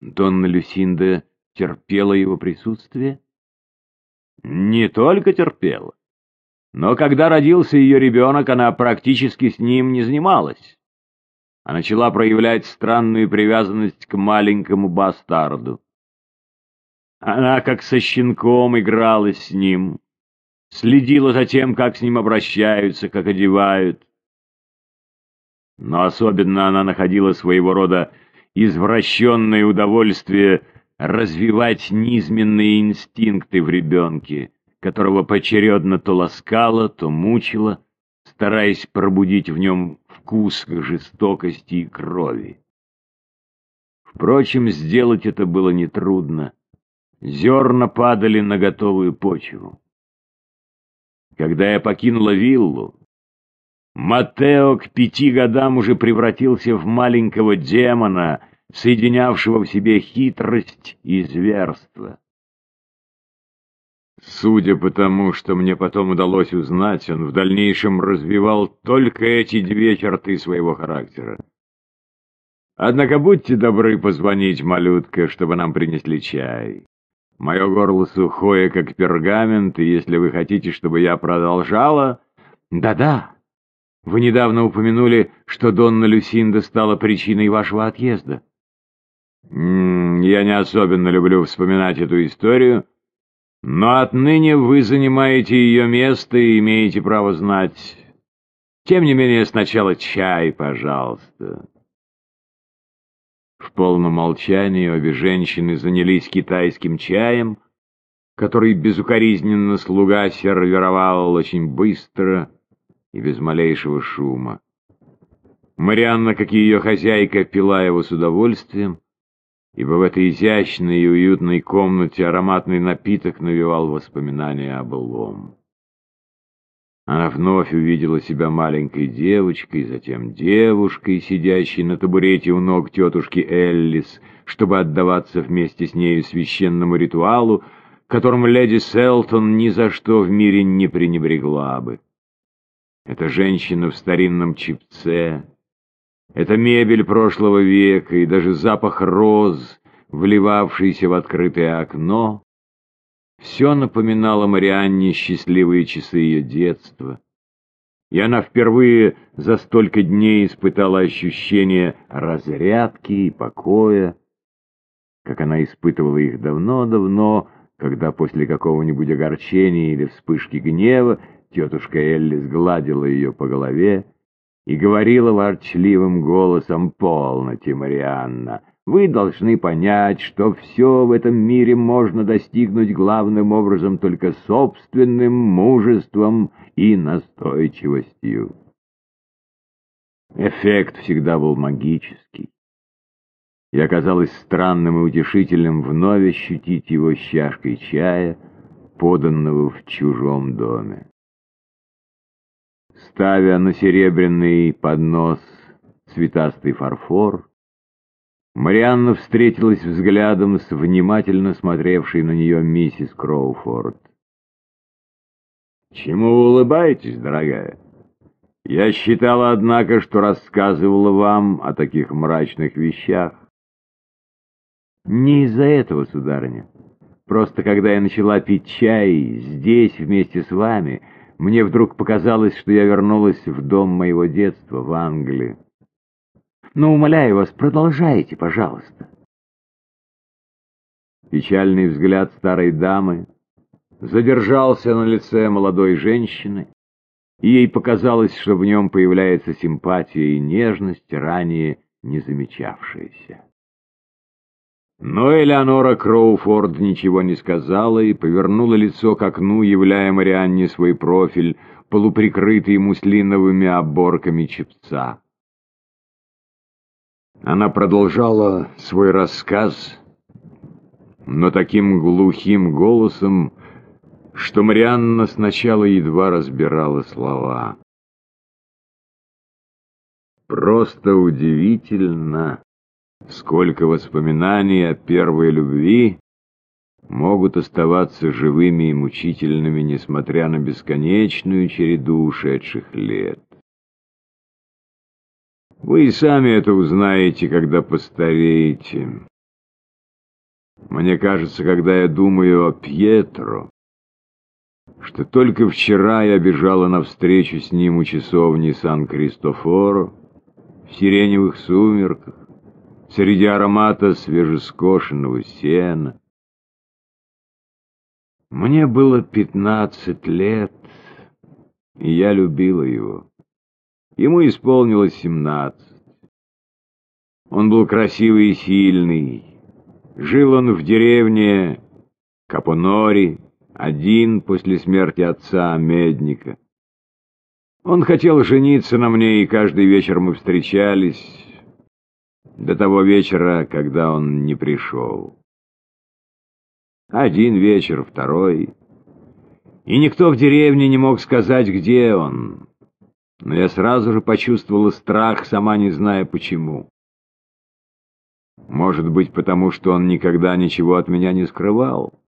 Донна Люсинда терпела его присутствие? Не только терпела, но когда родился ее ребенок, она практически с ним не занималась, а начала проявлять странную привязанность к маленькому бастарду. Она как со щенком игралась с ним, следила за тем, как с ним обращаются, как одевают. Но особенно она находила своего рода извращенное удовольствие развивать низменные инстинкты в ребенке, которого поочередно то ласкала, то мучила, стараясь пробудить в нем вкус к жестокости и крови. Впрочем, сделать это было нетрудно. Зерна падали на готовую почву. Когда я покинула виллу, Матео к пяти годам уже превратился в маленького демона, соединявшего в себе хитрость и зверство. Судя по тому, что мне потом удалось узнать, он в дальнейшем развивал только эти две черты своего характера. Однако будьте добры позвонить, малютка, чтобы нам принесли чай. Мое горло сухое, как пергамент, и если вы хотите, чтобы я продолжала... Да-да, вы недавно упомянули, что Донна Люсинда стала причиной вашего отъезда. М -м, я не особенно люблю вспоминать эту историю, но отныне вы занимаете ее место и имеете право знать. Тем не менее, сначала чай, пожалуйста. В полном молчании обе женщины занялись китайским чаем, который безукоризненно слуга сервировал очень быстро и без малейшего шума. Марианна, как и ее хозяйка, пила его с удовольствием, ибо в этой изящной и уютной комнате ароматный напиток навевал воспоминания о былом. Она вновь увидела себя маленькой девочкой, затем девушкой, сидящей на табурете у ног тетушки Эллис, чтобы отдаваться вместе с нею священному ритуалу, которым леди Селтон ни за что в мире не пренебрегла бы. Это женщина в старинном чипце, это мебель прошлого века и даже запах роз, вливавшийся в открытое окно, все напоминало Марианне счастливые часы ее детства. И она впервые за столько дней испытала ощущение разрядки и покоя, как она испытывала их давно-давно, когда после какого-нибудь огорчения или вспышки гнева Тетушка Элли сгладила ее по голове и говорила ворчливым голосом «Полноте, Марианна, вы должны понять, что все в этом мире можно достигнуть главным образом только собственным мужеством и настойчивостью». Эффект всегда был магический. И оказалось странным и утешительным вновь ощутить его с чашкой чая, поданного в чужом доме ставя на серебряный поднос цветастый фарфор, Марианна встретилась взглядом с внимательно смотревшей на нее миссис Кроуфорд. «Чему вы улыбаетесь, дорогая? Я считала, однако, что рассказывала вам о таких мрачных вещах». «Не из-за этого, сударыня. Просто когда я начала пить чай здесь вместе с вами...» Мне вдруг показалось, что я вернулась в дом моего детства, в Англии. Но, умоляю вас, продолжайте, пожалуйста. Печальный взгляд старой дамы задержался на лице молодой женщины, и ей показалось, что в нем появляется симпатия и нежность, ранее не замечавшаяся. Но Элеонора Кроуфорд ничего не сказала и повернула лицо к окну, являя Марианне свой профиль, полуприкрытый муслиновыми оборками чепца. Она продолжала свой рассказ, но таким глухим голосом, что Марианна сначала едва разбирала слова. «Просто удивительно!» Сколько воспоминаний о первой любви могут оставаться живыми и мучительными, несмотря на бесконечную череду ушедших лет. Вы и сами это узнаете, когда постареете. Мне кажется, когда я думаю о Пьетро, что только вчера я бежала навстречу с ним у часовни Сан-Кристофоро в сиреневых сумерках, среди аромата свежескошенного сена. Мне было пятнадцать лет, и я любила его. Ему исполнилось семнадцать. Он был красивый и сильный. Жил он в деревне Капонори, один после смерти отца Медника. Он хотел жениться на мне, и каждый вечер мы встречались до того вечера, когда он не пришел. Один вечер, второй. И никто в деревне не мог сказать, где он. Но я сразу же почувствовала страх, сама не зная почему. Может быть, потому что он никогда ничего от меня не скрывал.